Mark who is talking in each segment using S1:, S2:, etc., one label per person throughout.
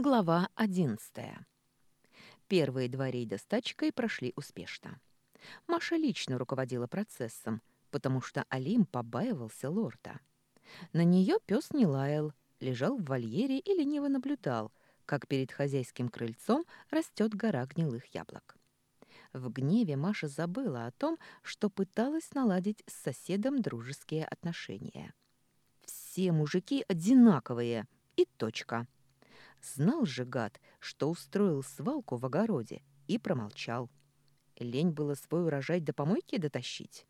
S1: Глава одиннадцатая. Первые два рейда с тачкой прошли успешно. Маша лично руководила процессом, потому что Алим побаивался лорда. На нее пес не лаял, лежал в вольере и лениво наблюдал, как перед хозяйским крыльцом растет гора гнилых яблок. В гневе Маша забыла о том, что пыталась наладить с соседом дружеские отношения. Все мужики одинаковые, и точка. Знал же гад, что устроил свалку в огороде, и промолчал. Лень было свой урожай до помойки дотащить.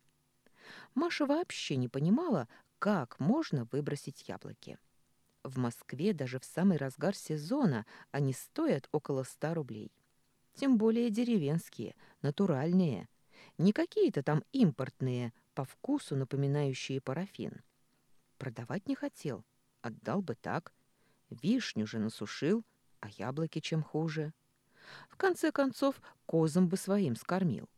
S1: Маша вообще не понимала, как можно выбросить яблоки. В Москве даже в самый разгар сезона они стоят около ста рублей. Тем более деревенские, натуральные. Не какие-то там импортные, по вкусу напоминающие парафин. Продавать не хотел, отдал бы так – Вишню же насушил, а яблоки чем хуже. В конце концов, козам бы своим скормил.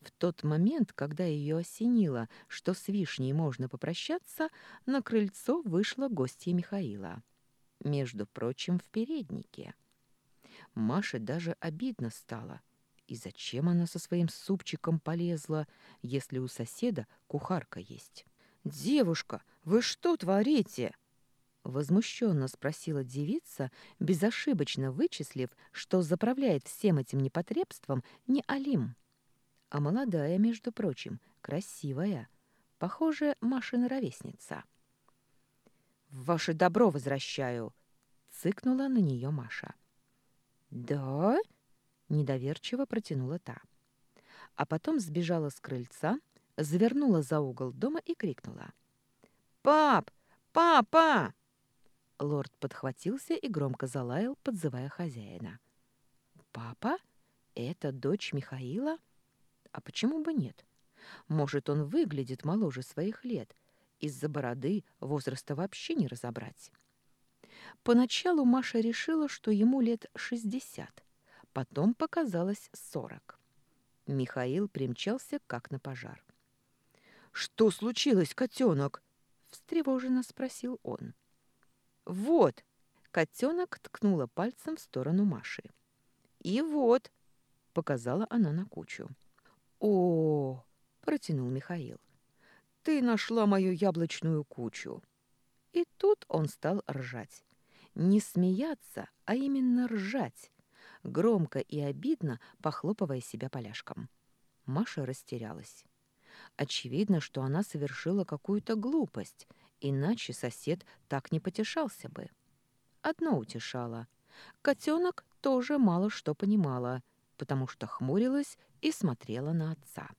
S1: В тот момент, когда ее осенило, что с вишней можно попрощаться, на крыльцо вышла гостья Михаила. Между прочим, в переднике. Маше даже обидно стало. И зачем она со своим супчиком полезла, если у соседа кухарка есть? «Девушка, вы что творите?» Возмущенно спросила девица, безошибочно вычислив, что заправляет всем этим непотребством не Алим, а молодая, между прочим, красивая, похоже, Машина ровесница. «Ваше добро возвращаю!» — цыкнула на нее Маша. «Да?» — недоверчиво протянула та. А потом сбежала с крыльца, завернула за угол дома и крикнула. «Пап! Папа!» Лорд подхватился и громко залаял, подзывая хозяина. «Папа? Это дочь Михаила? А почему бы нет? Может, он выглядит моложе своих лет. Из-за бороды возраста вообще не разобрать». Поначалу Маша решила, что ему лет шестьдесят. Потом показалось сорок. Михаил примчался, как на пожар. «Что случилось, котенок?» — встревоженно спросил он. «Вот!» — котенок ткнула пальцем в сторону Маши. «И вот!» — показала она на кучу. «О!» — протянул Михаил. «Ты нашла мою яблочную кучу!» И тут он стал ржать. Не смеяться, а именно ржать, громко и обидно похлопывая себя поляшком. Маша растерялась. Очевидно, что она совершила какую-то глупость, Иначе сосед так не потешался бы. Одно утешало. Котенок тоже мало что понимала, потому что хмурилась и смотрела на отца.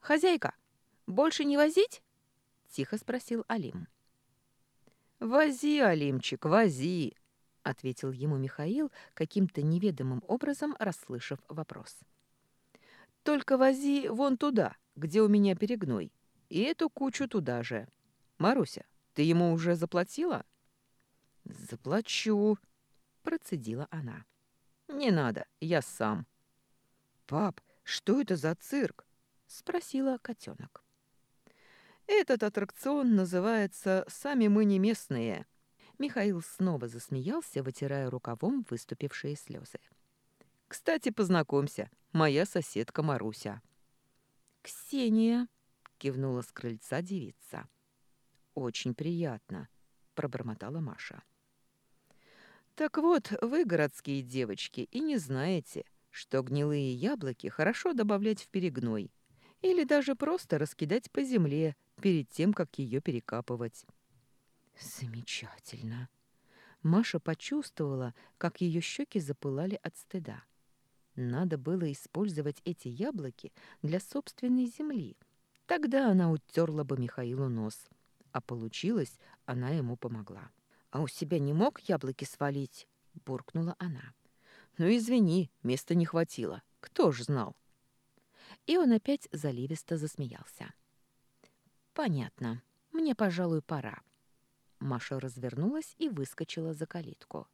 S1: «Хозяйка, больше не возить?» — тихо спросил Алим. «Вози, Алимчик, вози!» — ответил ему Михаил, каким-то неведомым образом расслышав вопрос. «Только вози вон туда, где у меня перегной, и эту кучу туда же. Маруся, ты ему уже заплатила? Заплачу, процедила она. Не надо, я сам. Пап, что это за цирк? спросила котенок. Этот аттракцион называется «Сами мы не местные». Михаил снова засмеялся, вытирая рукавом выступившие слезы. «Кстати, познакомься, моя соседка Маруся». «Ксения», — кивнула с крыльца девица. «Очень приятно», — пробормотала Маша. «Так вот, вы, городские девочки, и не знаете, что гнилые яблоки хорошо добавлять в перегной или даже просто раскидать по земле перед тем, как ее перекапывать». «Замечательно!» Маша почувствовала, как ее щеки запылали от стыда. Надо было использовать эти яблоки для собственной земли. Тогда она утерла бы Михаилу нос а получилось, она ему помогла. «А у себя не мог яблоки свалить?» — буркнула она. «Ну, извини, места не хватило. Кто ж знал?» И он опять заливисто засмеялся. «Понятно. Мне, пожалуй, пора». Маша развернулась и выскочила за калитку.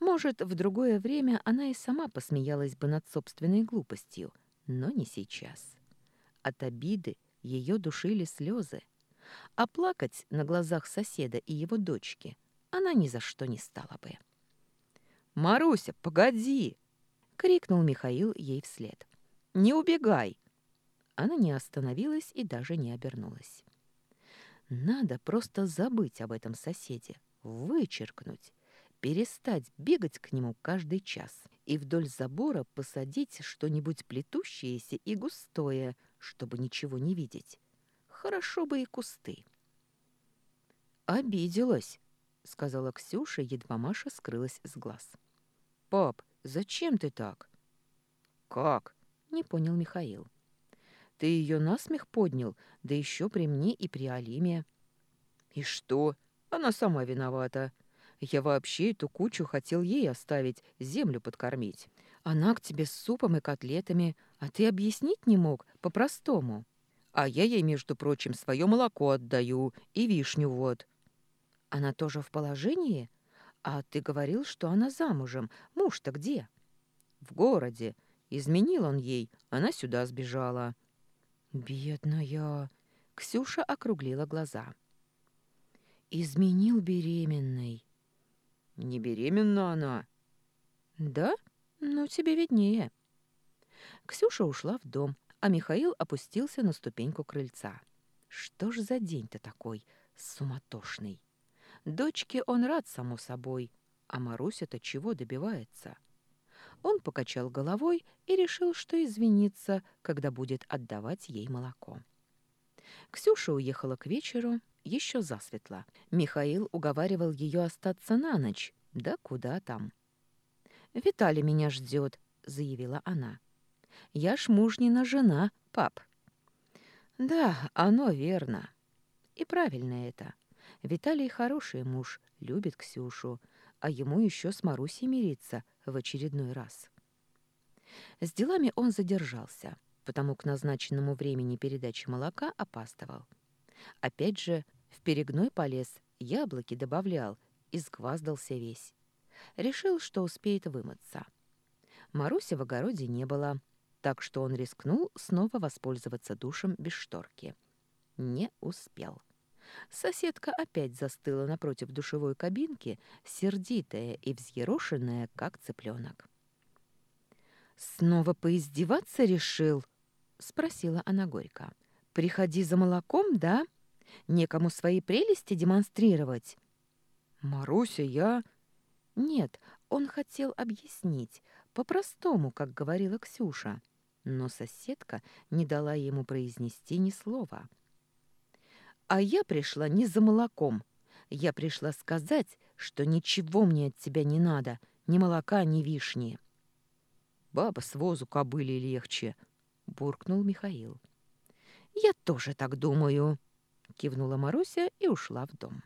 S1: Может, в другое время она и сама посмеялась бы над собственной глупостью, но не сейчас. От обиды ее душили слезы, а плакать на глазах соседа и его дочки она ни за что не стала бы. «Маруся, погоди!» — крикнул Михаил ей вслед. «Не убегай!» Она не остановилась и даже не обернулась. Надо просто забыть об этом соседе, вычеркнуть, перестать бегать к нему каждый час и вдоль забора посадить что-нибудь плетущееся и густое, чтобы ничего не видеть. Хорошо бы и кусты. «Обиделась», — сказала Ксюша, едва Маша скрылась с глаз. «Пап, зачем ты так?» «Как?» — не понял Михаил. «Ты ее насмех поднял, да еще при мне и при Алиме». «И что? Она сама виновата. Я вообще эту кучу хотел ей оставить, землю подкормить. Она к тебе с супом и котлетами, а ты объяснить не мог по-простому. А я ей, между прочим, свое молоко отдаю и вишню вот. Она тоже в положении? А ты говорил, что она замужем. Муж-то где? В городе. Изменил он ей, она сюда сбежала. Бедная. Ксюша округлила глаза. Изменил беременной. Не беременна она. Да? Ну, тебе виднее. Ксюша ушла в дом, а Михаил опустился на ступеньку крыльца. Что ж за день-то такой суматошный? Дочке он рад, само собой, а Маруся-то чего добивается? Он покачал головой и решил, что извинится, когда будет отдавать ей молоко. Ксюша уехала к вечеру, еще засветло. Михаил уговаривал ее остаться на ночь. Да куда там? «Виталий меня ждет», — заявила она. «Я ж мужнина жена, пап». «Да, оно верно. И правильно это. Виталий хороший муж, любит Ксюшу, а ему еще с Марусей мириться в очередной раз». С делами он задержался, потому к назначенному времени передачи молока опаздывал. Опять же, в перегной полез, яблоки добавлял и сгваздался весь. Решил, что успеет вымыться. Маруси в огороде не было, так что он рискнул снова воспользоваться душем без шторки. Не успел. Соседка опять застыла напротив душевой кабинки, сердитая и взъерошенная, как цыпленок. «Снова поиздеваться решил?» — спросила она горько. «Приходи за молоком, да?» Некому свои прелести демонстрировать. Маруся, я... Нет, он хотел объяснить, по-простому, как говорила Ксюша, но соседка не дала ему произнести ни слова. А я пришла не за молоком. Я пришла сказать, что ничего мне от тебя не надо, ни молока, ни вишни. Баба с возу кобыли легче, буркнул Михаил. Я тоже так думаю, кивнула Маруся и ушла в дом.